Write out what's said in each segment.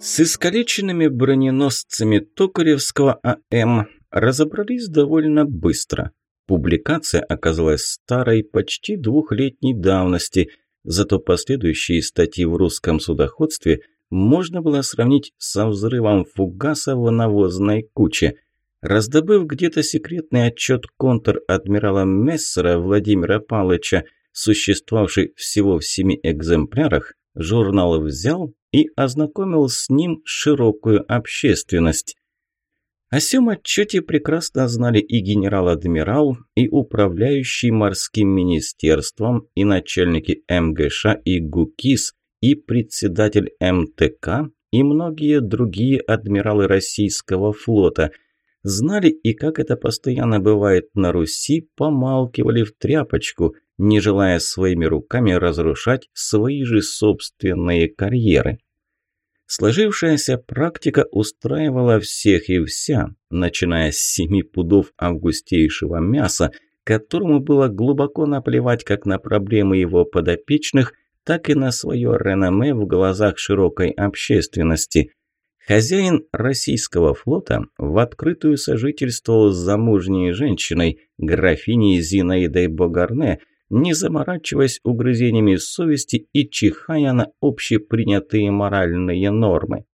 С искалеченными броненосцами Токаревского АМ разобрались довольно быстро. Публикация оказалась старой, почти двухлетней давности, зато последующие статьи в русском судоходстве можно было сравнить со взрывом фугаса в навозной куче. Раздобыв где-то секретный отчет контр-адмирала Мессера Владимира Палыча, существовавший всего в семи экземплярах, журнал взял и ознакомил с ним широкую общественность. О сём отчете прекрасно знали и генерал-адмирал, и управляющий морским министерством, и начальники МГШ и ГУКИС, и председатель МТК, и многие другие адмиралы российского флота. Знали и, как это постоянно бывает на Руси, помалкивали в тряпочку, не желая своими руками разрушать свои же собственные карьеры. Сложившаяся практика устраивала всех и вся, начиная с семи пудов августейшего мяса, которому было глубоко наплевать как на проблемы его подопечных, так и на свое реноме в глазах широкой общественности. Хозяин российского флота в открытую сожительствовал с замужней женщиной, графиней Зинаидой Богарне, не заморачиваясь угрызениями совести и чихая на общепринятые моральные нормы.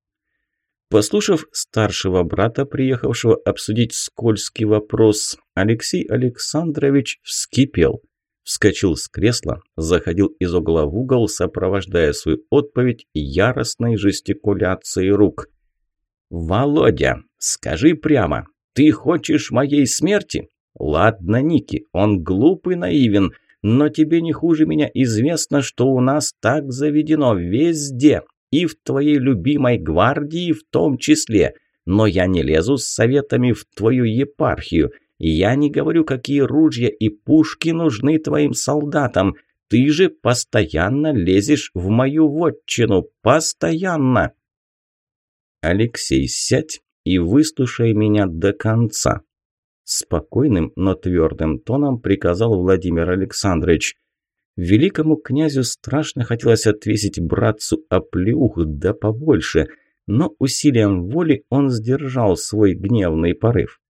Послушав старшего брата, приехавшего обсудить скользкий вопрос, Алексей Александрович вскипел. Вскочил с кресла, заходил из угла в угол, сопровождая свою отповедь яростной жестикуляцией рук. «Володя, скажи прямо, ты хочешь моей смерти?» «Ладно, Ники, он глупый, наивен, но тебе не хуже меня известно, что у нас так заведено везде, и в твоей любимой гвардии в том числе. Но я не лезу с советами в твою епархию. Я не говорю, какие ружья и пушки нужны твоим солдатам. Ты же постоянно лезешь в мою вотчину. Постоянно. Алексей, сядь и выслушай меня до конца. Спокойным, но твердым тоном приказал Владимир Александрович. Великому князю страшно хотелось отвесить братцу оплеух, да побольше, но усилием воли он сдержал свой гневный порыв.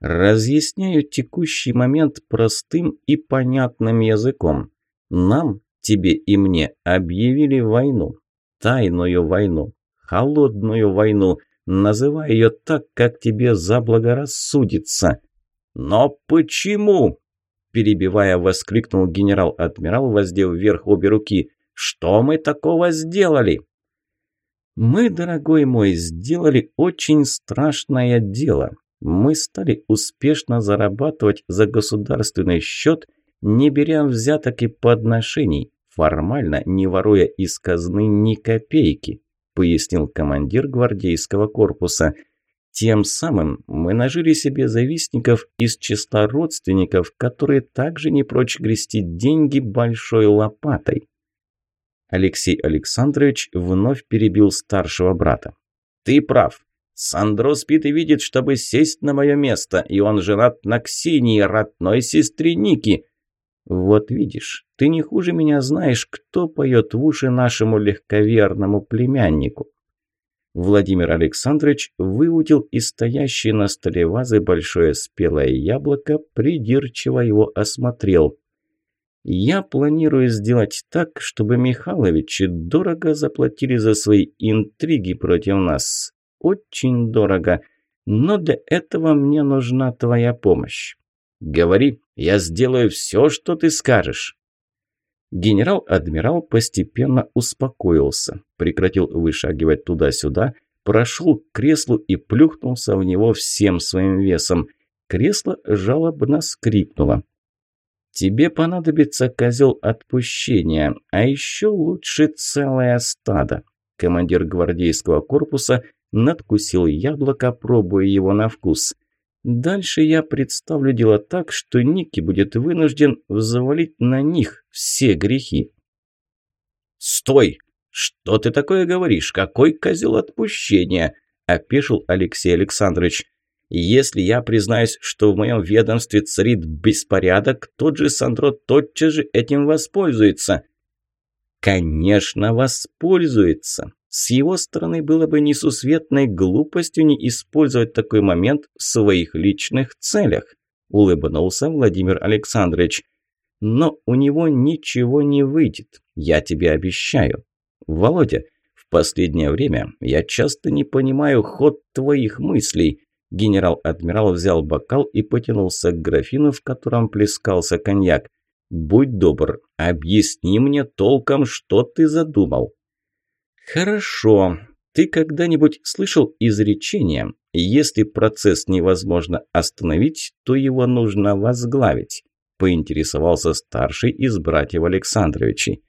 Разъясняю текущий момент простым и понятным языком. Нам, тебе и мне, объявили войну. Тайную войну. Холодную войну – Называй ее так, как тебе заблагорассудится». «Но почему?» Перебивая, воскликнул генерал-адмирал, воздев вверх обе руки. «Что мы такого сделали?» «Мы, дорогой мой, сделали очень страшное дело. Мы стали успешно зарабатывать за государственный счет, не беря взяток и подношений, формально не воруя из казны ни копейки пояснил командир гвардейского корпуса. Тем самым мы нажили себе завистников из числа родственников, которые также не прочь грести деньги большой лопатой. Алексей Александрович вновь перебил старшего брата. «Ты прав. Сандро спит и видит, чтобы сесть на мое место, и он женат на Ксении, родной сестре Ники. Вот видишь, ты не хуже меня знаешь, кто поет в уши нашему легковерному племяннику. Владимир Александрович выудил из стоящей на столе вазы большое спелое яблоко, придирчиво его осмотрел. «Я планирую сделать так, чтобы Михайловичи дорого заплатили за свои интриги против нас. Очень дорого. Но для этого мне нужна твоя помощь. Говори, я сделаю все, что ты скажешь». Генерал-адмирал постепенно успокоился, прекратил вышагивать туда-сюда, прошел к креслу и плюхнулся в него всем своим весом. Кресло жалобно скрипнуло. «Тебе понадобится козел отпущения, а еще лучше целое стадо». Командир гвардейского корпуса надкусил яблоко, пробуя его на вкус. Дальше я представлю дело так, что Ники будет вынужден взвалить на них все грехи. «Стой! Что ты такое говоришь? Какой козел отпущения?» – опешил Алексей Александрович. «Если я признаюсь, что в моем ведомстве царит беспорядок, тот же Сандро тотчас же этим воспользуется». «Конечно, воспользуется. С его стороны было бы несусветной глупостью не использовать такой момент в своих личных целях, улыбнулся Владимир Александрович. Но у него ничего не выйдет, я тебе обещаю. Володя, в последнее время я часто не понимаю ход твоих мыслей. Генерал-адмирал взял бокал и потянулся к графину, в котором плескался коньяк. «Будь добр, объясни мне толком, что ты задумал». «Хорошо. Ты когда-нибудь слышал изречение, если процесс невозможно остановить, то его нужно возглавить?» поинтересовался старший из братьев Александровичей.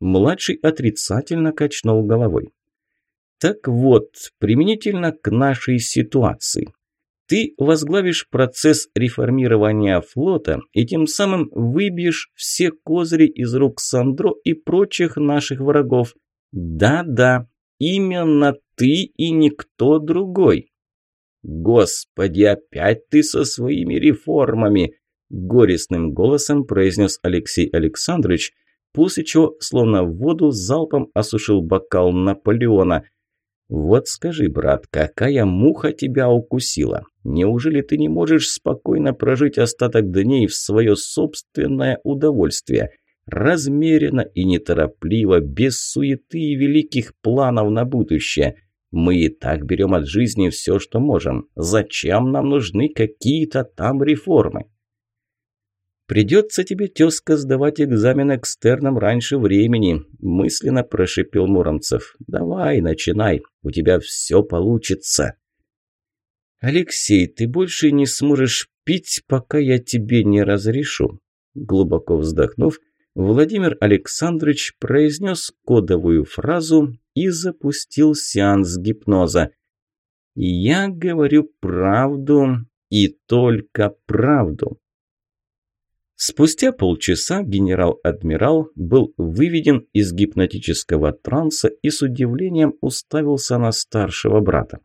Младший отрицательно качнул головой. Так вот, применительно к нашей ситуации. Ты возглавишь процесс реформирования флота и тем самым выбьешь все козыри из рук Сандро и прочих наших врагов. Да-да, именно ты и никто другой. Господи, опять ты со своими реформами, горестным голосом произнес Алексей Александрович, после чего, словно в воду, залпом осушил бокал Наполеона. «Вот скажи, брат, какая муха тебя укусила? Неужели ты не можешь спокойно прожить остаток дней в свое собственное удовольствие? Размеренно и неторопливо, без суеты и великих планов на будущее. Мы и так берем от жизни все, что можем. Зачем нам нужны какие-то там реформы?» «Придется тебе, тезка, сдавать экзамен экстерном раньше времени», – мысленно прошипел Муромцев. «Давай, начинай, у тебя все получится». «Алексей, ты больше не сможешь пить, пока я тебе не разрешу». Глубоко вздохнув, Владимир Александрович произнес кодовую фразу и запустил сеанс гипноза. «Я говорю правду и только правду». Спустя полчаса генерал-адмирал был выведен из гипнотического транса и с удивлением уставился на старшего брата.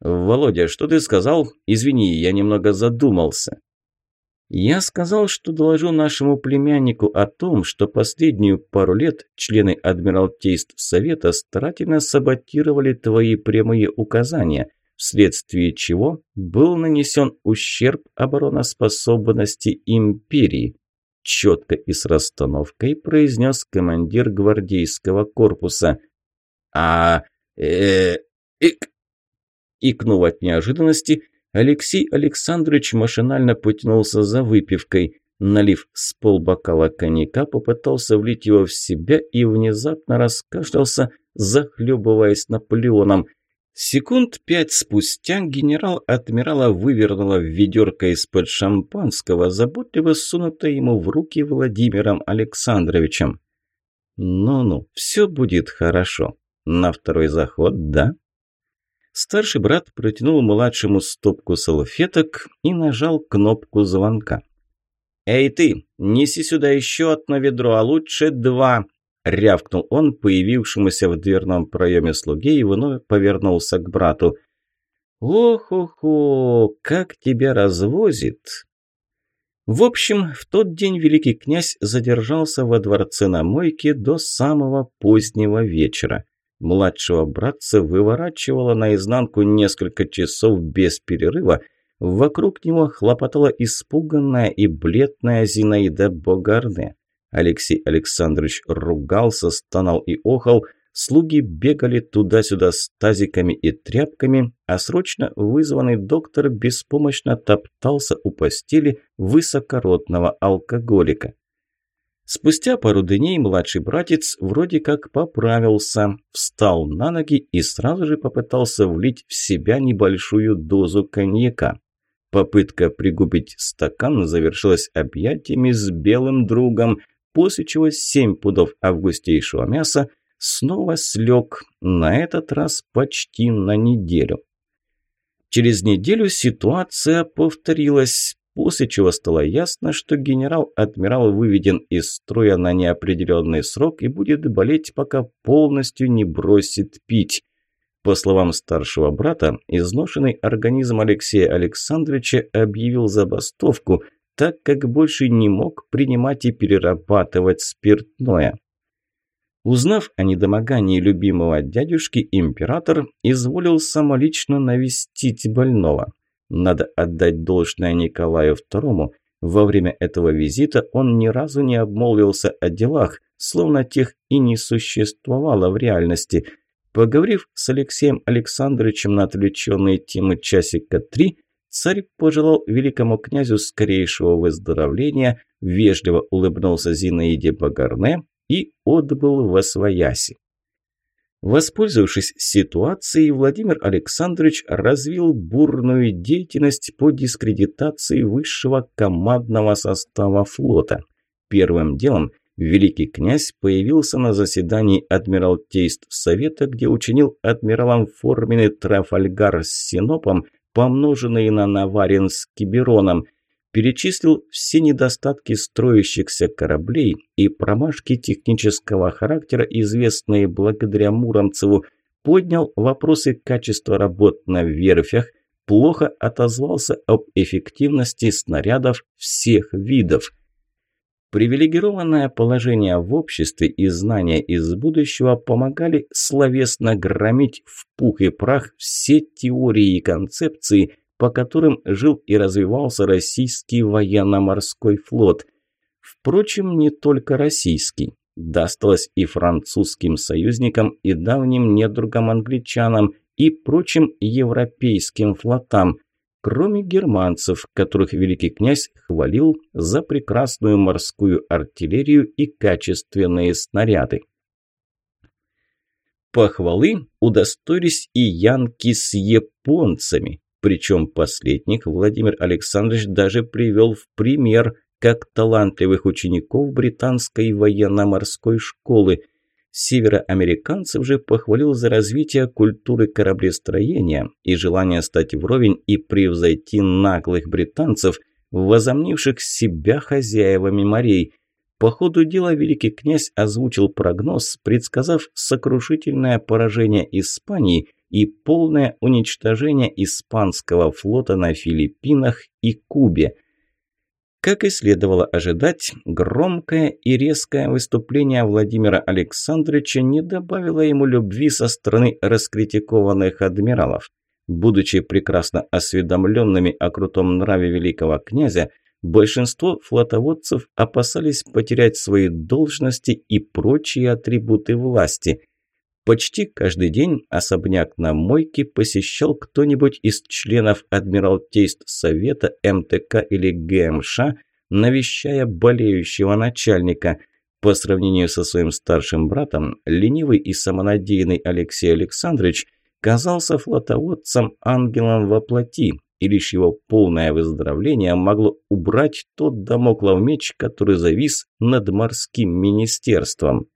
«Володя, что ты сказал? Извини, я немного задумался». «Я сказал, что доложу нашему племяннику о том, что последнюю пару лет члены Адмиралтейств Совета старательно саботировали твои прямые указания» вследствие чего был нанесен ущерб обороноспособности империи. Четко и с расстановкой произнес командир гвардейского корпуса. «А... э... ик...» Икнув от неожиданности, Алексей Александрович машинально потянулся за выпивкой. Налив с полбокала коньяка, попытался влить его в себя и внезапно раскашлялся, захлебываясь Наполеоном – Секунд пять спустя генерал адмирала вывернула ведерко из-под шампанского, заботливо сунутое ему в руки Владимиром Александровичем. «Ну-ну, все будет хорошо. На второй заход, да?» Старший брат протянул младшему стопку салфеток и нажал кнопку звонка. «Эй ты, неси сюда еще одно ведро, а лучше два!» рявкнул он появившемуся в дверном проеме слуге и вновь повернулся к брату. «Ох-охо, как тебя развозит!» В общем, в тот день великий князь задержался во дворце на мойке до самого позднего вечера. Младшего братца выворачивало наизнанку несколько часов без перерыва. Вокруг него хлопотала испуганная и бледная Зинаида Богарне. Алексей Александрович ругался, стонал и охал, слуги бегали туда-сюда с тазиками и тряпками, а срочно вызванный доктор беспомощно топтался у постели высокородного алкоголика. Спустя пару дней младший братец вроде как поправился, встал на ноги и сразу же попытался влить в себя небольшую дозу коньяка. Попытка пригубить стакан завершилась объятиями с белым другом, после чего семь пудов августейшего мяса снова слег, на этот раз почти на неделю. Через неделю ситуация повторилась, после чего стало ясно, что генерал-адмирал выведен из строя на неопределенный срок и будет болеть, пока полностью не бросит пить. По словам старшего брата, изношенный организм Алексея Александровича объявил забастовку – так как больше не мог принимать и перерабатывать спиртное. Узнав о недомогании любимого дядюшки, император изволил самолично навестить больного. Надо отдать должное Николаю II. Во время этого визита он ни разу не обмолвился о делах, словно тех и не существовало в реальности. Поговорив с Алексеем Александровичем на отвлеченные темы часика три, царь пожелал великому князю скорейшего выздоровления, вежливо улыбнулся Зинаиде Багарне и отбыл во свояси. Воспользовавшись ситуацией, Владимир Александрович развил бурную деятельность по дискредитации высшего командного состава флота. Первым делом великий князь появился на заседании Адмиралтейств Совета, где учинил адмиралам форменный Трафальгар с Синопом, помноженный на Наварин с Кибероном – перечислил все недостатки строящихся кораблей и промашки технического характера, известные благодаря Муромцеву, поднял вопросы качества работ на верфях, плохо отозвался об эффективности снарядов всех видов. Привилегированное положение в обществе и знания из будущего помогали словесно громить в пух и прах все теории и концепции – по которым жил и развивался российский военно-морской флот. Впрочем, не только российский. Досталось и французским союзникам, и давним недругам-англичанам, и прочим европейским флотам, кроме германцев, которых великий князь хвалил за прекрасную морскую артиллерию и качественные снаряды. Похвалы удостоились и янки с японцами, причем последних Владимир Александрович даже привел в пример как талантливых учеников британской военно-морской школы. Североамериканцев же похвалил за развитие культуры кораблестроения и желание стать вровень и превзойти наглых британцев, возомнивших себя хозяевами морей. По ходу дела великий князь озвучил прогноз, предсказав сокрушительное поражение Испании – и полное уничтожение испанского флота на Филиппинах и Кубе. Как и следовало ожидать, громкое и резкое выступление Владимира Александровича не добавило ему любви со стороны раскритикованных адмиралов. Будучи прекрасно осведомленными о крутом нраве великого князя, большинство флотоводцев опасались потерять свои должности и прочие атрибуты власти. Почти каждый день особняк на мойке посещал кто-нибудь из членов Адмиралтейств Совета, МТК или ГМШ, навещая болеющего начальника. По сравнению со своим старшим братом, ленивый и самонадеянный Алексей Александрович казался флотоводцем ангелом во плоти, и лишь его полное выздоровление могло убрать тот домоклов меч, который завис над морским министерством.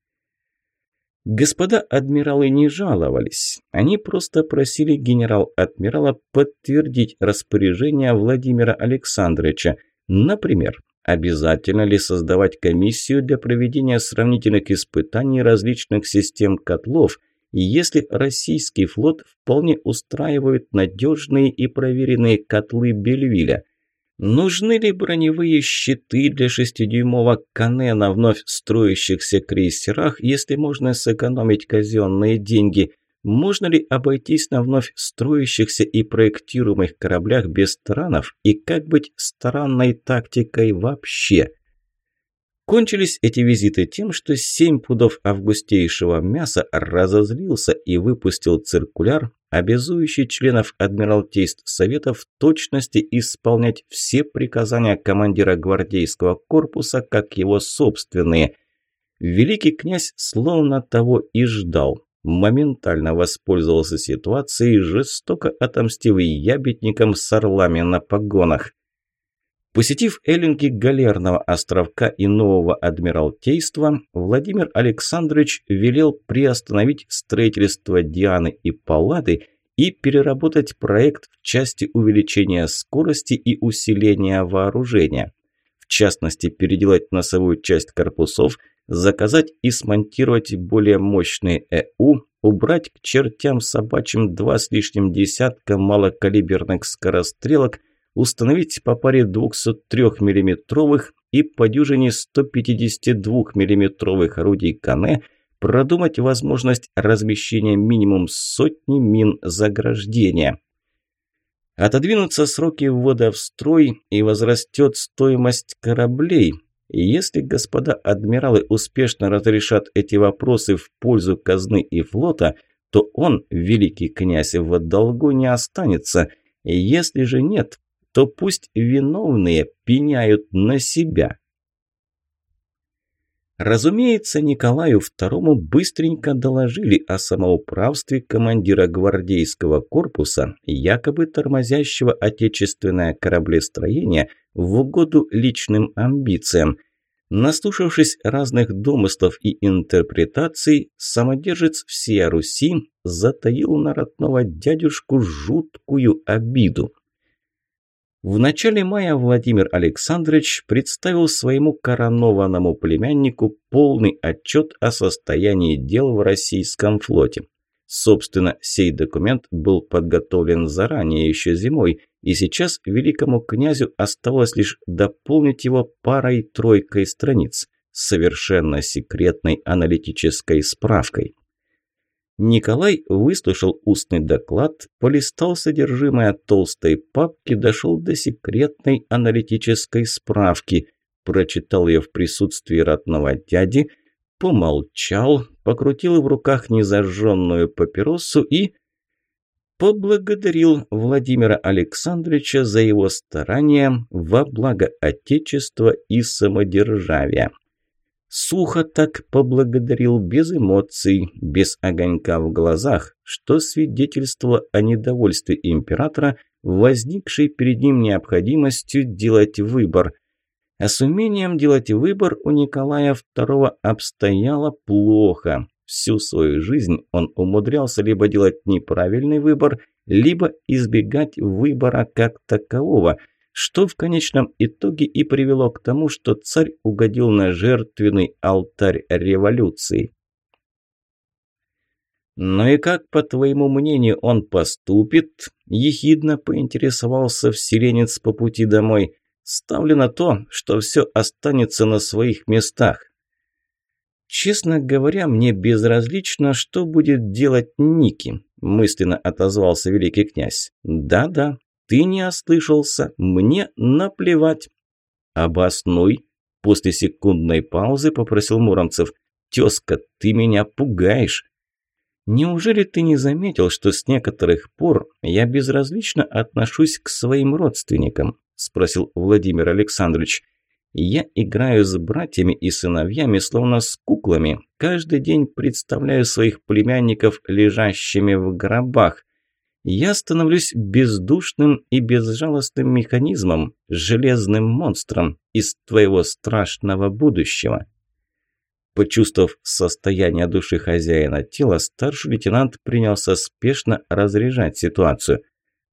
Господа адмиралы не жаловались. Они просто просили генерал-адмирала подтвердить распоряжение Владимира Александровича. Например, обязательно ли создавать комиссию для проведения сравнительных испытаний различных систем котлов, если российский флот вполне устраивает надежные и проверенные котлы Бельвиля – Нужны ли броневые щиты для шестидюймового кане на вновь строящихся крейсерах, если можно сэкономить казенные деньги? Можно ли обойтись на вновь строящихся и проектируемых кораблях без таранов? И как быть странной тактикой вообще? Кончились эти визиты тем, что семь пудов августейшего мяса разозлился и выпустил циркуляр, обязующий членов Адмиралтейств Совета в точности исполнять все приказания командира гвардейского корпуса, как его собственные. Великий князь словно того и ждал. Моментально воспользовался ситуацией, жестоко отомстив ябедникам с орлами на погонах. Посетив эллинги Галерного островка и Нового Адмиралтейства, Владимир Александрович велел приостановить строительство Дианы и Паллады и переработать проект в части увеличения скорости и усиления вооружения. В частности, переделать носовую часть корпусов, заказать и смонтировать более мощные ЭУ, убрать к чертям собачьим два с лишним десятка малокалиберных скорострелок – установить по паре 203 миллиметровых и по дюжине 152 миллиметровых орудий Кане, продумать возможность размещения минимум сотни мин заграждения. Отодвинутся сроки ввода в строй и возрастет стоимость кораблей. Если господа адмиралы успешно разрешат эти вопросы в пользу казны и флота, то он, великий князь, в долгу не останется. Если же нет, то пусть виновные пеняют на себя. Разумеется, Николаю II быстренько доложили о самоуправстве командира гвардейского корпуса, якобы тормозящего отечественное кораблестроение в угоду личным амбициям. Наслушавшись разных домыслов и интерпретаций, самодержец всея Руси затаил на родного дядюшку жуткую обиду. В начале мая Владимир Александрович представил своему коронованному племяннику полный отчет о состоянии дел в российском флоте. Собственно, сей документ был подготовлен заранее, еще зимой, и сейчас великому князю оставалось лишь дополнить его парой-тройкой страниц, совершенно секретной аналитической справкой. Николай выслушал устный доклад, полистал содержимое толстой папки, дошел до секретной аналитической справки, прочитал ее в присутствии родного дяди, помолчал, покрутил в руках незажженную папиросу и поблагодарил Владимира Александровича за его старания во благо Отечества и самодержавия. Сухо так поблагодарил без эмоций, без огонька в глазах, что свидетельствовало о недовольстве императора, возникшей перед ним необходимостью делать выбор. А с умением делать выбор у Николая II обстояло плохо. Всю свою жизнь он умудрялся либо делать неправильный выбор, либо избегать выбора как такового – что в конечном итоге и привело к тому, что царь угодил на жертвенный алтарь революции. «Ну и как, по твоему мнению, он поступит?» – ехидно поинтересовался вселенец по пути домой. «Ставлю на то, что все останется на своих местах». «Честно говоря, мне безразлично, что будет делать Ники», – мысленно отозвался великий князь. «Да-да, ты не ослышался. Мне наплевать. Обоснуй. После секундной паузы попросил Муромцев. Тезка, ты меня пугаешь. Неужели ты не заметил, что с некоторых пор я безразлично отношусь к своим родственникам? Спросил Владимир Александрович. Я играю с братьями и сыновьями, словно с куклами. Каждый день представляю своих племянников лежащими в гробах я становлюсь бездушным и безжалостным механизмом, железным монстром из твоего страшного будущего. Почувствовав состояние души хозяина тела, старший лейтенант принялся спешно разряжать ситуацию.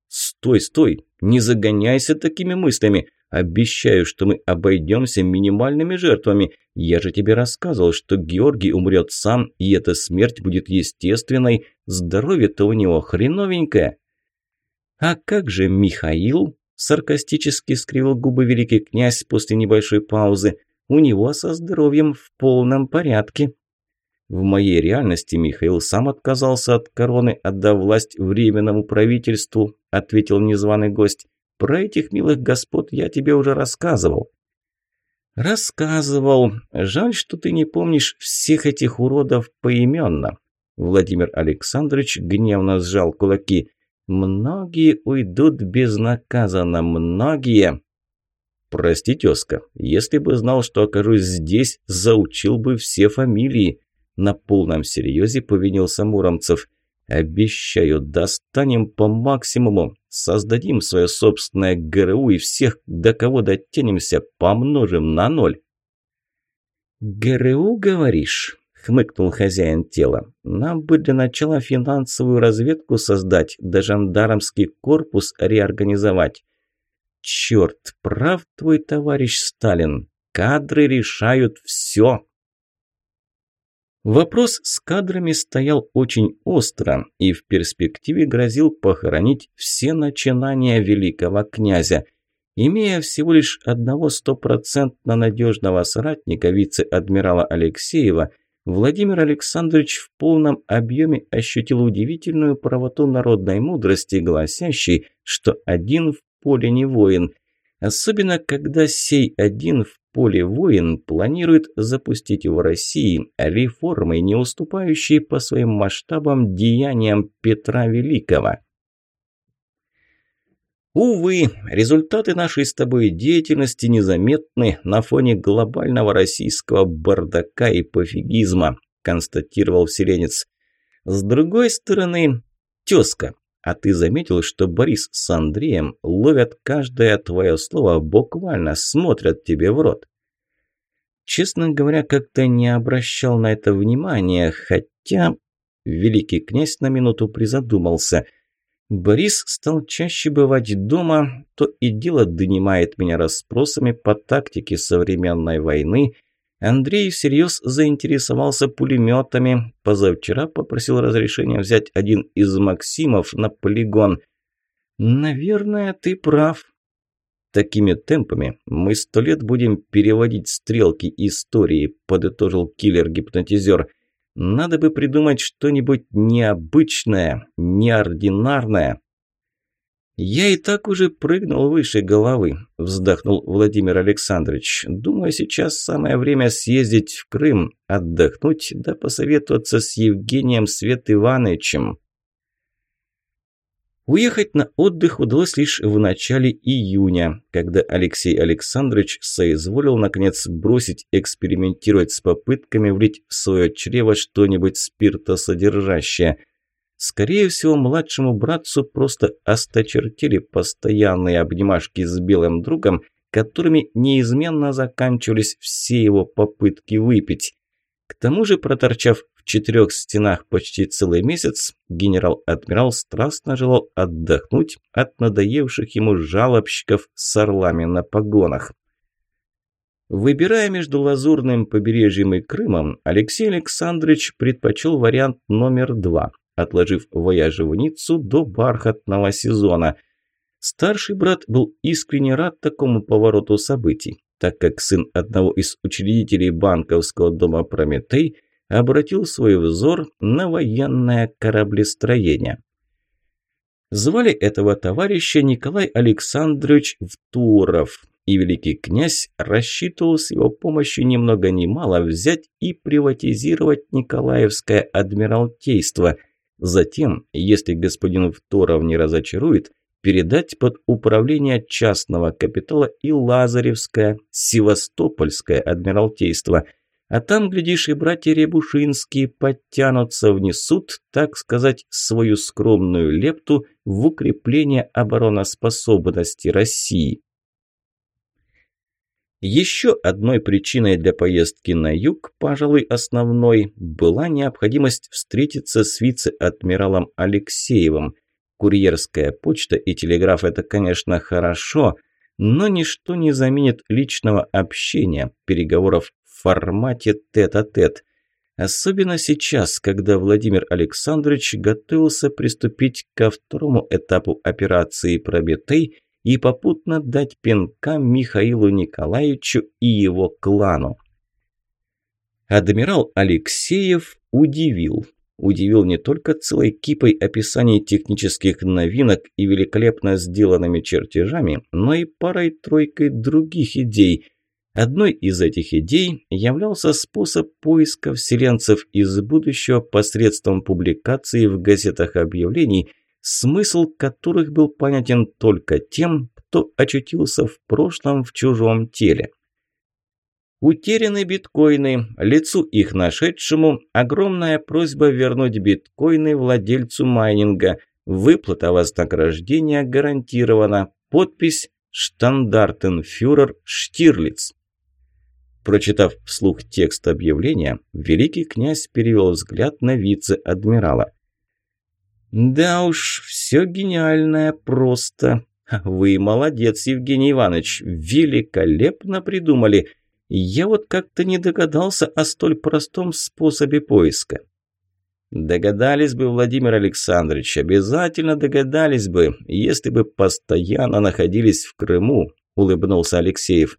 «Стой, стой! Не загоняйся такими мыслями! Обещаю, что мы обойдемся минимальными жертвами. Я же тебе рассказывал, что Георгий умрет сам, и эта смерть будет естественной. Здоровье-то у него хреновенькое. А как же Михаил? Саркастически скривил губы великий князь после небольшой паузы. У него со здоровьем в полном порядке. В моей реальности Михаил сам отказался от короны, отдав власть временному правительству, ответил незваный гость. Про этих милых господ я тебе уже рассказывал». «Рассказывал. Жаль, что ты не помнишь всех этих уродов поименно». Владимир Александрович гневно сжал кулаки. «Многие уйдут безнаказанно, многие». «Прости, тезка, если бы знал, что окажусь здесь, заучил бы все фамилии». На полном серьезе повинился Муромцев. Обещаю, достанем по максимуму, создадим свое собственное ГРУ и всех, до кого дотянемся, помножим на ноль. «ГРУ, говоришь?» – хмыкнул хозяин тела. «Нам бы для начала финансовую разведку создать, да жандармский корпус реорганизовать». «Черт, прав твой товарищ Сталин, кадры решают все!» Вопрос с кадрами стоял очень остро и в перспективе грозил похоронить все начинания великого князя. Имея всего лишь одного стопроцентно надежного соратника вице-адмирала Алексеева, Владимир Александрович в полном объеме ощутил удивительную правоту народной мудрости, гласящей, что один в поле не воин. Особенно, когда сей один в поле воин планирует запустить в России реформы, не уступающие по своим масштабам деяниям Петра Великого. Увы, результаты нашей с тобой деятельности незаметны на фоне глобального российского бардака и пофигизма, констатировал вселенец. С другой стороны, тезка, а ты заметил, что Борис с Андреем ловят каждое твое слово, буквально смотрят тебе в рот? Честно говоря, как-то не обращал на это внимания, хотя... Великий князь на минуту призадумался – Борис стал чаще бывать дома, то и дело донимает меня расспросами по тактике современной войны. Андрей всерьез заинтересовался пулеметами. Позавчера попросил разрешения взять один из Максимов на полигон. «Наверное, ты прав», Такими темпами мы сто лет будем переводить стрелки истории, подытожил киллер-гипнотизер. Надо бы придумать что-нибудь необычное, неординарное. «Я и так уже прыгнул выше головы», – вздохнул Владимир Александрович. «Думаю, сейчас самое время съездить в Крым, отдохнуть, да посоветоваться с Евгением Свет Ивановичем». Уехать на отдых удалось лишь в начале июня, когда Алексей Александрович соизволил, наконец, бросить экспериментировать с попытками влить в свое чрево что-нибудь спиртосодержащее. Скорее всего, младшему братцу просто осточертели постоянные обнимашки с белым другом, которыми неизменно заканчивались все его попытки выпить. К тому же, проторчав четырех стенах почти целый месяц, генерал-адмирал страстно желал отдохнуть от надоевших ему жалобщиков с орлами на погонах. Выбирая между Лазурным побережьем и Крымом, Алексей Александрович предпочел вариант номер два, отложив вояжи в Ниццу до бархатного сезона. Старший брат был искренне рад такому повороту событий, так как сын одного из учредителей банковского дома «Прометей» обратил свой взор на военное кораблестроение. Звали этого товарища Николай Александрович Втуров, и великий князь рассчитывал с его помощью ни много ни мало взять и приватизировать Николаевское адмиралтейство. Затем, если господин Второв не разочарует, передать под управление частного капитала и Лазаревское, Севастопольское адмиралтейство – а там, глядишь, и братья Рябушинские подтянутся, внесут, так сказать, свою скромную лепту в укрепление обороноспособности России. Еще одной причиной для поездки на юг, пожалуй, основной, была необходимость встретиться с вице-адмиралом Алексеевым. Курьерская почта и телеграф – это, конечно, хорошо, но ничто не заменит личного общения, переговоров формате тет-а-тет. -тет. Особенно сейчас, когда Владимир Александрович готовился приступить ко второму этапу операции «Прометей» и попутно дать пинка Михаилу Николаевичу и его клану. Адмирал Алексеев удивил. Удивил не только целой кипой описаний технических новинок и великолепно сделанными чертежами, но и парой-тройкой других идей – Одной из этих идей являлся способ поиска вселенцев из будущего посредством публикации в газетах объявлений, смысл которых был понятен только тем, кто очутился в прошлом в чужом теле. Утеряны биткоины, лицу их нашедшему огромная просьба вернуть биткоины владельцу майнинга, выплата вознаграждения гарантирована, подпись «Штандартенфюрер Штирлиц». Прочитав вслух текст объявления, великий князь перевел взгляд на вице-адмирала. «Да уж, все гениальное просто. Вы молодец, Евгений Иванович, великолепно придумали. Я вот как-то не догадался о столь простом способе поиска». «Догадались бы, Владимир Александрович, обязательно догадались бы, если бы постоянно находились в Крыму», – улыбнулся Алексеев.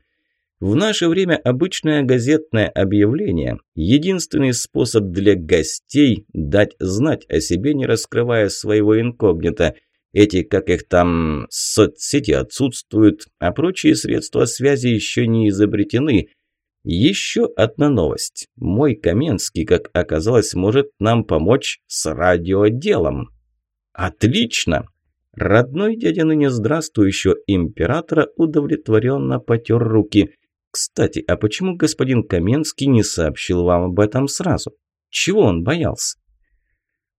В наше время обычное газетное объявление – единственный способ для гостей дать знать о себе, не раскрывая своего инкогнито. Эти, как их там, соцсети отсутствуют, а прочие средства связи еще не изобретены. Еще одна новость. Мой Каменский, как оказалось, может нам помочь с радиоделом. Отлично! Родной дядя ныне здравствующего императора удовлетворенно потер руки – кстати, а почему господин Каменский не сообщил вам об этом сразу? Чего он боялся?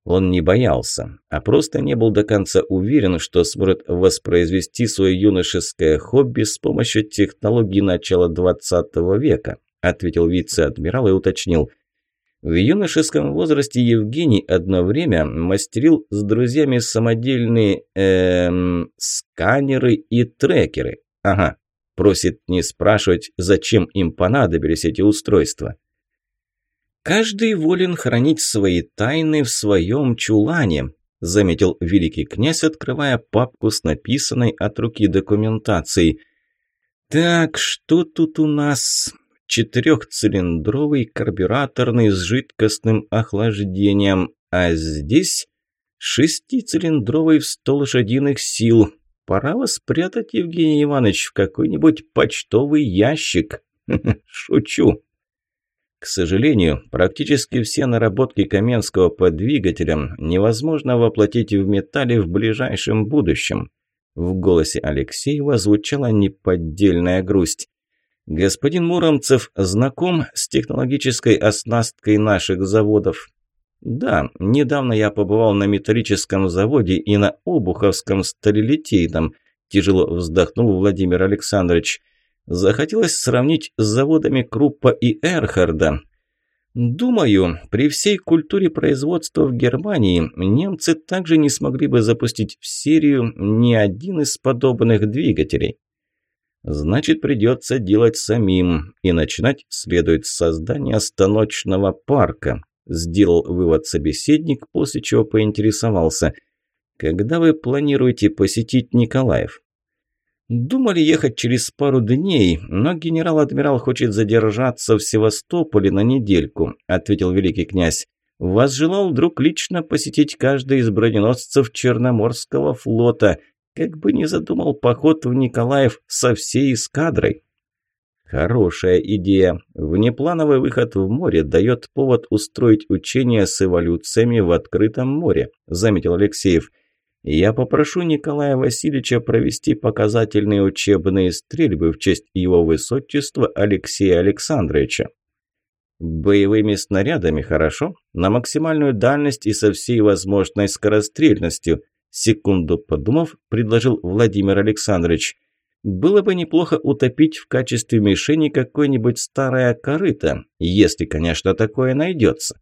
Он не боялся, а просто не был до конца уверен, что сможет воспроизвести свое юношеское хобби с помощью технологий начала 20 века, ответил вице-адмирал и уточнил. В юношеском возрасте Евгений одно время мастерил с друзьями самодельные эм, сканеры и трекеры. Ага, Просит не спрашивать, зачем им понадобились эти устройства. «Каждый волен хранить свои тайны в своем чулане», заметил великий князь, открывая папку с написанной от руки документацией. «Так, что тут у нас?» Четырехцилиндровый карбюраторный с жидкостным охлаждением, а здесь шестицилиндровый в сто лошадиных сил, Пора вас спрятать, Евгений Иванович, в какой-нибудь почтовый ящик. Шучу. К сожалению, практически все наработки Каменского по двигателям невозможно воплотить в металле в ближайшем будущем. В голосе Алексеева звучала неподдельная грусть. Господин Муромцев знаком с технологической оснасткой наших заводов. «Да, недавно я побывал на металлическом заводе и на Обуховском сталелитейном», тяжело вздохнул Владимир Александрович. «Захотелось сравнить с заводами Круппа и Эрхарда. Думаю, при всей культуре производства в Германии немцы также не смогли бы запустить в серию ни один из подобных двигателей». Значит, придется делать самим, и начинать следует с создания станочного парка. Сделал вывод собеседник, после чего поинтересовался. «Когда вы планируете посетить Николаев?» «Думали ехать через пару дней, но генерал-адмирал хочет задержаться в Севастополе на недельку», ответил великий князь. «Возжелал вдруг лично посетить каждый из броненосцев Черноморского флота, как бы не задумал поход в Николаев со всей эскадрой». Хорошая идея. Внеплановый выход в море дает повод устроить учения с эволюциями в открытом море, заметил Алексеев. Я попрошу Николая Васильевича провести показательные учебные стрельбы в честь его высочества Алексея Александровича. Боевыми снарядами хорошо, на максимальную дальность и со всей возможной скорострельностью. Секунду подумав, предложил Владимир Александрович – было бы неплохо утопить в качестве мишени какое-нибудь старое корыто, если, конечно, такое найдется.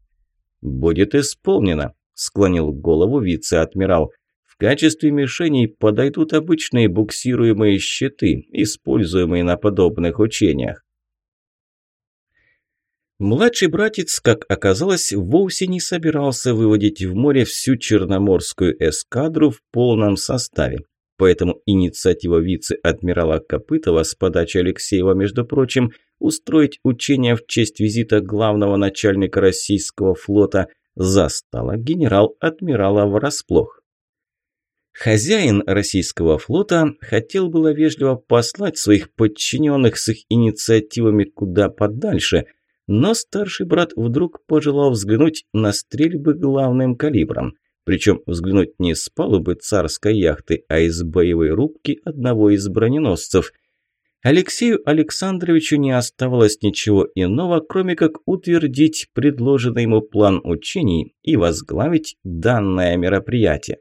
«Будет исполнено», – склонил голову вице-адмирал. «В качестве мишеней подойдут обычные буксируемые щиты, используемые на подобных учениях». Младший братец, как оказалось, вовсе не собирался выводить в море всю Черноморскую эскадру в полном составе. Поэтому инициатива вице-адмирала Копытова с подачи Алексеева, между прочим, устроить учения в честь визита главного начальника российского флота застала генерал-адмирала врасплох. Хозяин российского флота хотел было вежливо послать своих подчиненных с их инициативами куда подальше, но старший брат вдруг пожелал взглянуть на стрельбы главным калибром – причем взглянуть не с палубы царской яхты, а из боевой рубки одного из броненосцев. Алексею Александровичу не оставалось ничего иного, кроме как утвердить предложенный ему план учений и возглавить данное мероприятие.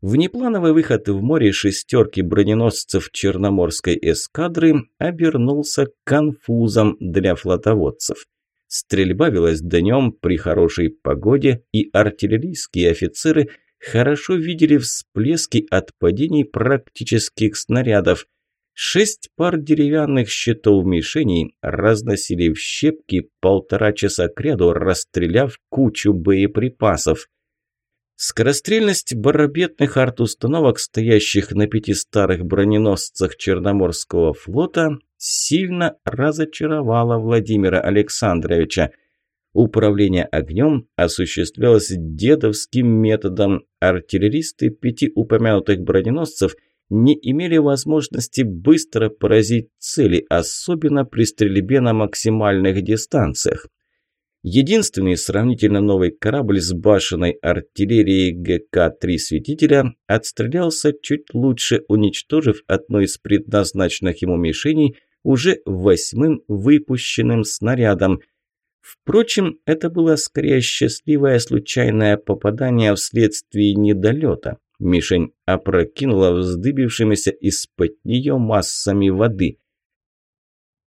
Внеплановый выход в море шестерки броненосцев Черноморской эскадры обернулся конфузом для флотоводцев. Стрельба велась днем при хорошей погоде, и артиллерийские офицеры хорошо видели всплески от падений практических снарядов. Шесть пар деревянных щитов мишеней разносили в щепки полтора часа кряду, расстреляв кучу боеприпасов. Скорострельность барабетных арт-установок, стоящих на пяти старых броненосцах Черноморского флота, сильно разочаровала Владимира Александровича. Управление огнем осуществлялось дедовским методом. Артиллеристы пяти упомянутых броненосцев не имели возможности быстро поразить цели, особенно при стрельбе на максимальных дистанциях. Единственный сравнительно новый корабль с башенной артиллерией ГК-3 «Светителя» отстрелялся чуть лучше, уничтожив одну из предназначенных ему мишеней уже восьмым выпущенным снарядом. Впрочем, это было скорее счастливое случайное попадание вследствие недолета. Мишень опрокинула вздыбившимися из-под нее массами воды.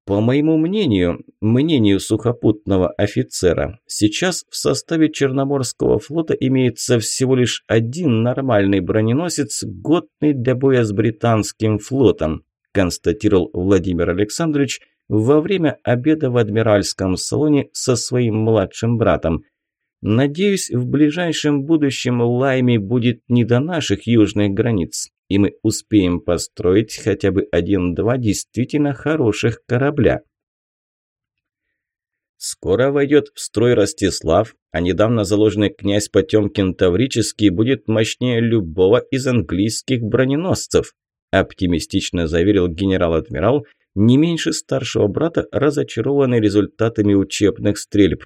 По моему мнению, мнению сухопутного офицера, сейчас в составе Черноморского флота имеется всего лишь один нормальный броненосец, годный для боя с британским флотом, констатировал Владимир Александрович во время обеда в адмиральском салоне со своим младшим братом. Надеюсь, в ближайшем будущем Лайме будет не до наших южных границ, и мы успеем построить хотя бы один-два действительно хороших корабля. Скоро войдет в строй Ростислав, а недавно заложенный князь Потемкин Таврический будет мощнее любого из английских броненосцев, оптимистично заверил генерал-адмирал, не меньше старшего брата, разочарованный результатами учебных стрельб.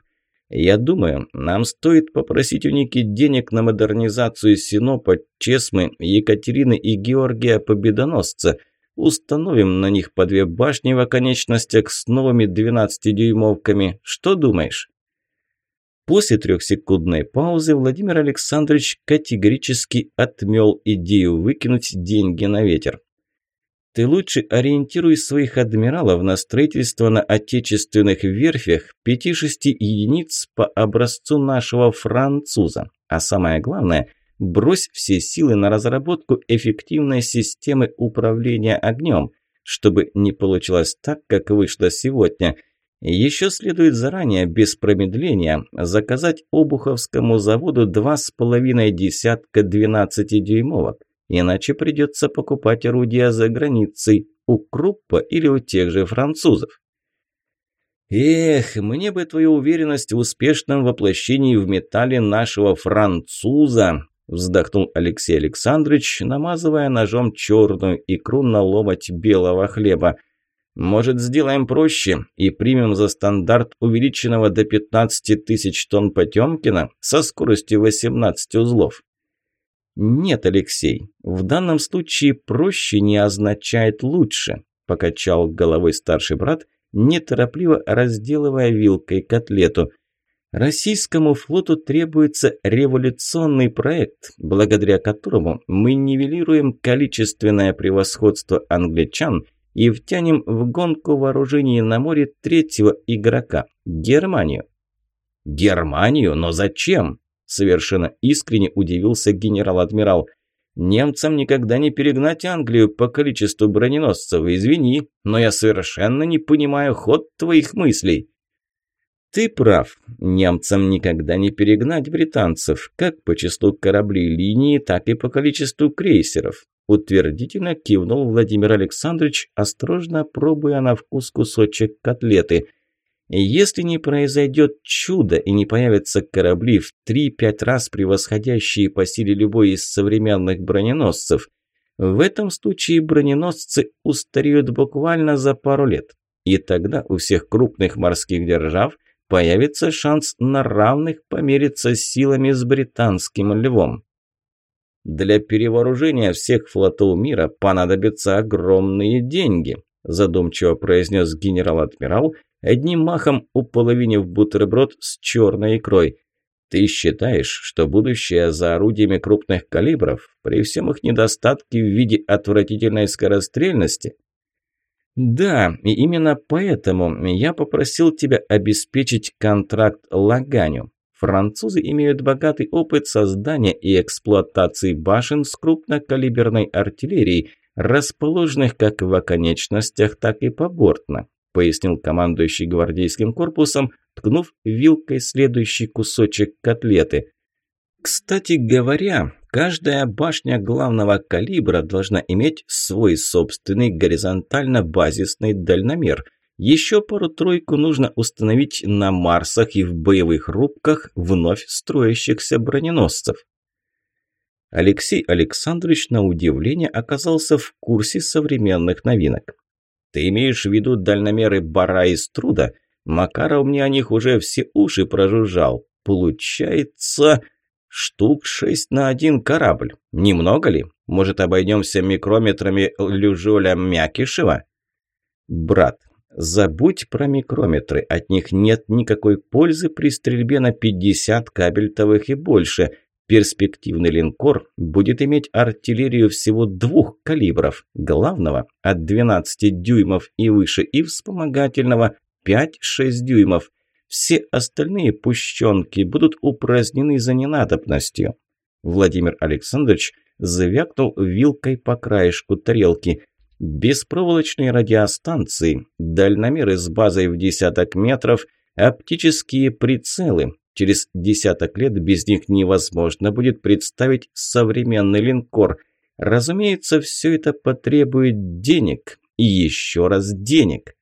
Я думаю, нам стоит попросить у Ники денег на модернизацию Синопа, Чесмы, Екатерины и Георгия Победоносца. Установим на них по две башни в оконечностях с новыми 12-дюймовками. Что думаешь? После трехсекундной паузы Владимир Александрович категорически отмел идею выкинуть деньги на ветер. Ты лучше ориентируй своих адмиралов на строительство на отечественных верфях 5-6 единиц по образцу нашего француза. А самое главное, брось все силы на разработку эффективной системы управления огнем, чтобы не получилось так, как вышло сегодня. Еще следует заранее, без промедления, заказать Обуховскому заводу два с половиной десятка 12-дюймовок. Иначе придется покупать орудия за границей, у Круппа или у тех же французов. «Эх, мне бы твою уверенность в успешном воплощении в металле нашего француза!» вздохнул Алексей Александрович, намазывая ножом черную икру на ломоть белого хлеба. «Может, сделаем проще и примем за стандарт увеличенного до 15 тысяч тонн Потемкина со скоростью 18 узлов?» «Нет, Алексей, в данном случае проще не означает лучше», – покачал головой старший брат, неторопливо разделывая вилкой котлету. «Российскому флоту требуется революционный проект, благодаря которому мы нивелируем количественное превосходство англичан и втянем в гонку вооружений на море третьего игрока – Германию». «Германию? Но зачем?» Совершенно искренне удивился генерал-адмирал. «Немцам никогда не перегнать Англию по количеству броненосцев, извини, но я совершенно не понимаю ход твоих мыслей». «Ты прав. Немцам никогда не перегнать британцев, как по числу кораблей линии, так и по количеству крейсеров», утвердительно кивнул Владимир Александрович, осторожно пробуя на вкус кусочек котлеты – если не произойдет чудо и не появятся корабли в 3-5 раз превосходящие по силе любой из современных броненосцев, в этом случае броненосцы устареют буквально за пару лет. И тогда у всех крупных морских держав появится шанс на равных помериться силами с британским львом. Для перевооружения всех флотов мира понадобятся огромные деньги, задумчиво произнес генерал-адмирал – одним махом уполовинив бутерброд с черной икрой. Ты считаешь, что будущее за орудиями крупных калибров, при всем их недостатке в виде отвратительной скорострельности? Да, и именно поэтому я попросил тебя обеспечить контракт Лаганю. Французы имеют богатый опыт создания и эксплуатации башен с крупнокалиберной артиллерией, расположенных как в оконечностях, так и побортно пояснил командующий гвардейским корпусом, ткнув вилкой следующий кусочек котлеты. Кстати говоря, каждая башня главного калибра должна иметь свой собственный горизонтально-базисный дальномер. Еще пару-тройку нужно установить на Марсах и в боевых рубках вновь строящихся броненосцев. Алексей Александрович на удивление оказался в курсе современных новинок. «Ты имеешь в виду дальномеры Бара из Труда? Макаров мне о них уже все уши прожужжал. Получается...» Штук шесть на один корабль. Немного ли? Может, обойдемся микрометрами Люжоля Мякишева? Брат, забудь про микрометры. От них нет никакой пользы при стрельбе на 50 кабельтовых и больше. Перспективный линкор будет иметь артиллерию всего двух калибров. Главного от 12 дюймов и выше и вспомогательного 5-6 дюймов. Все остальные пущенки будут упразднены за ненадобностью. Владимир Александрович завякнул вилкой по краешку тарелки. Беспроволочные радиостанции, дальномеры с базой в десяток метров, оптические прицелы. Через десяток лет без них невозможно будет представить современный линкор. Разумеется, все это потребует денег. И еще раз денег.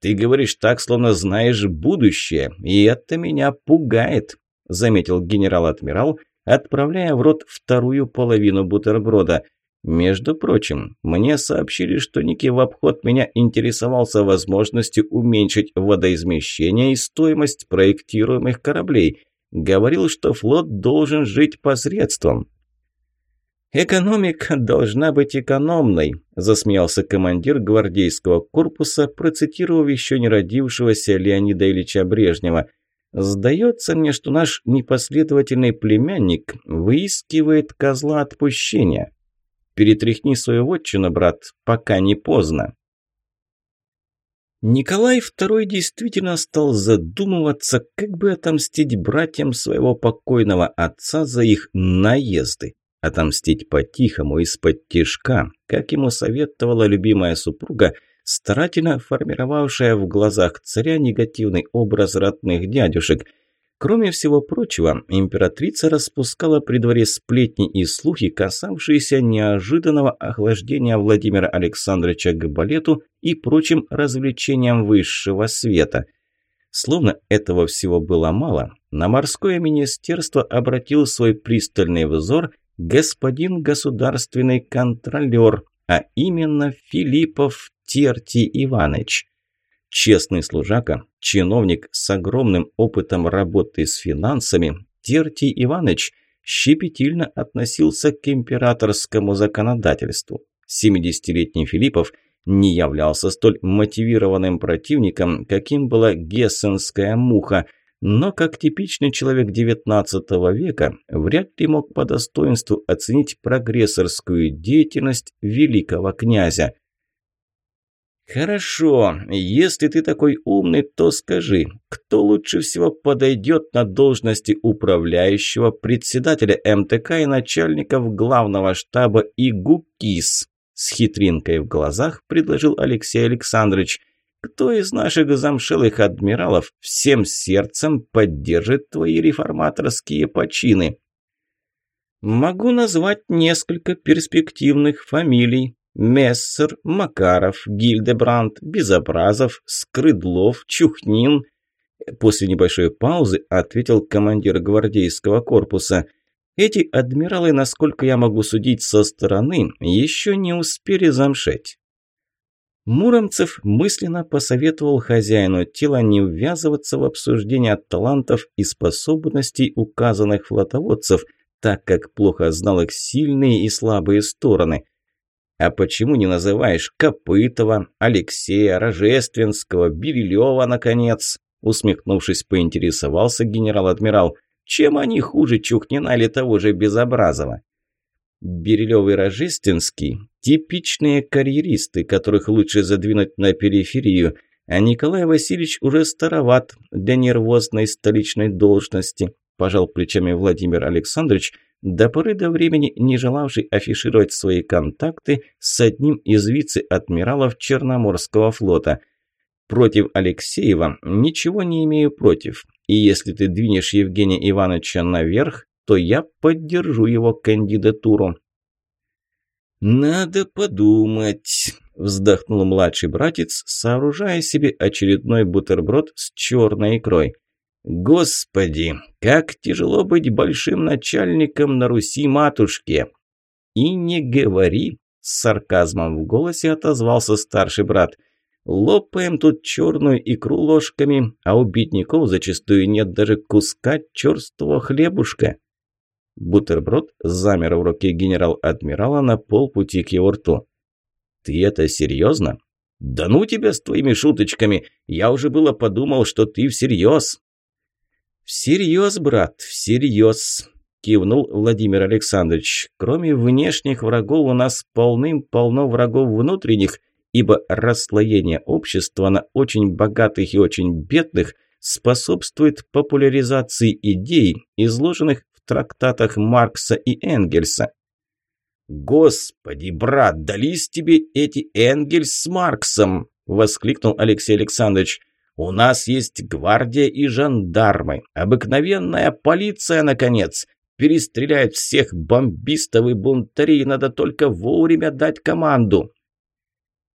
«Ты говоришь так, словно знаешь будущее, и это меня пугает», – заметил генерал-адмирал, отправляя в рот вторую половину бутерброда. «Между прочим, мне сообщили, что Ники в обход меня интересовался возможностью уменьшить водоизмещение и стоимость проектируемых кораблей. Говорил, что флот должен жить посредством». «Экономика должна быть экономной», – засмеялся командир гвардейского корпуса, процитировав еще не родившегося Леонида Ильича Брежнева. «Сдается мне, что наш непоследовательный племянник выискивает козла отпущения. Перетряхни свою вотчину, брат, пока не поздно». Николай II действительно стал задумываться, как бы отомстить братьям своего покойного отца за их наезды отомстить по-тихому, из-под тишка, как ему советовала любимая супруга, старательно формировавшая в глазах царя негативный образ родных дядюшек. Кроме всего прочего, императрица распускала при дворе сплетни и слухи, касавшиеся неожиданного охлаждения Владимира Александровича к балету и прочим развлечениям высшего света. Словно этого всего было мало, на морское министерство обратил свой пристальный взор – господин государственный контролер, а именно Филиппов Терти Иваныч. Честный служака, чиновник с огромным опытом работы с финансами, Терти Иваныч щепетильно относился к императорскому законодательству. 70-летний Филиппов не являлся столь мотивированным противником, каким была гессенская муха – но как типичный человек XIX века вряд ли мог по достоинству оценить прогрессорскую деятельность великого князя. «Хорошо, если ты такой умный, то скажи, кто лучше всего подойдет на должности управляющего председателя МТК и начальников главного штаба ИГУКИС?» С хитринкой в глазах предложил Алексей Александрович – кто из наших замшелых адмиралов всем сердцем поддержит твои реформаторские почины? Могу назвать несколько перспективных фамилий. Мессер, Макаров, Гильдебранд, Безобразов, Скрыдлов, Чухнин. После небольшой паузы ответил командир гвардейского корпуса. Эти адмиралы, насколько я могу судить со стороны, еще не успели замшеть. Муромцев мысленно посоветовал хозяину тела не ввязываться в обсуждение талантов и способностей указанных флотоводцев, так как плохо знал их сильные и слабые стороны. «А почему не называешь Копытова, Алексея, Рожественского, Бирилева, наконец?» Усмехнувшись, поинтересовался генерал-адмирал. «Чем они хуже Чухнина или того же Безобразова?» Бирилев и Рожественский – типичные карьеристы, которых лучше задвинуть на периферию, а Николай Васильевич уже староват для нервозной столичной должности, пожал плечами Владимир Александрович, до поры до времени не желавший афишировать свои контакты с одним из вице-адмиралов Черноморского флота. Против Алексеева ничего не имею против, и если ты двинешь Евгения Ивановича наверх, то я поддержу его кандидатуру. «Надо подумать», – вздохнул младший братец, сооружая себе очередной бутерброд с черной икрой. «Господи, как тяжело быть большим начальником на Руси-матушке!» «И не говори!» – с сарказмом в голосе отозвался старший брат. «Лопаем тут черную икру ложками, а у бедняков зачастую нет даже куска черствого хлебушка». Бутерброд замер в руке генерал-адмирала на полпути к его рту. «Ты это серьезно?» «Да ну тебя с твоими шуточками! Я уже было подумал, что ты всерьез!» «Всерьез, брат, всерьез!» – кивнул Владимир Александрович. «Кроме внешних врагов у нас полным-полно врагов внутренних, ибо расслоение общества на очень богатых и очень бедных способствует популяризации идей, изложенных в трактатах Маркса и Энгельса. «Господи, брат, дались тебе эти Энгельс с Марксом!» – воскликнул Алексей Александрович. У нас есть гвардия и жандармы. Обыкновенная полиция, наконец. Перестреляет всех бомбистов и бунтарей. Надо только вовремя дать команду.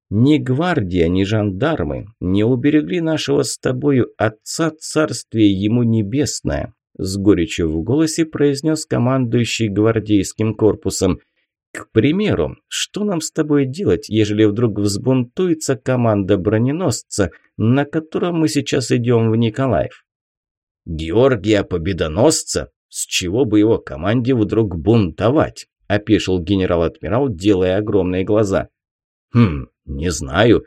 Ни гвардия, ни жандармы не уберегли нашего с тобою отца царствие ему небесное. С горечью в голосе произнес командующий гвардейским корпусом – к примеру, что нам с тобой делать, ежели вдруг взбунтуется команда броненосца, на котором мы сейчас идем в Николаев? Георгия Победоносца? С чего бы его команде вдруг бунтовать? Опешил генерал-адмирал, делая огромные глаза. Хм, не знаю.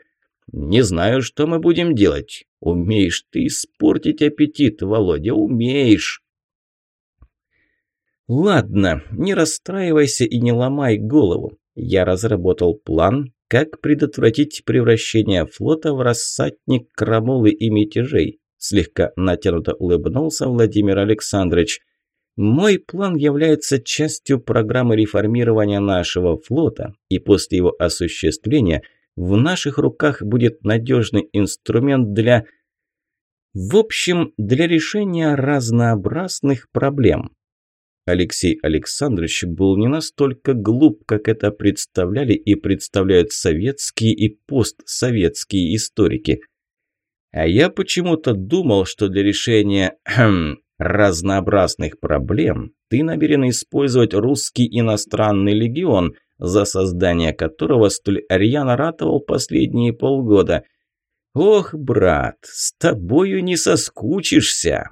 Не знаю, что мы будем делать. Умеешь ты испортить аппетит, Володя, умеешь. «Ладно, не расстраивайся и не ломай голову. Я разработал план, как предотвратить превращение флота в рассадник крамолы и мятежей», слегка натянуто улыбнулся Владимир Александрович. «Мой план является частью программы реформирования нашего флота, и после его осуществления в наших руках будет надежный инструмент для... В общем, для решения разнообразных проблем». Алексей Александрович был не настолько глуп, как это представляли и представляют советские и постсоветские историки. А я почему-то думал, что для решения хм, разнообразных проблем ты намерен использовать русский иностранный легион, за создание которого столь рьяно ратовал последние полгода. Ох, брат, с тобою не соскучишься.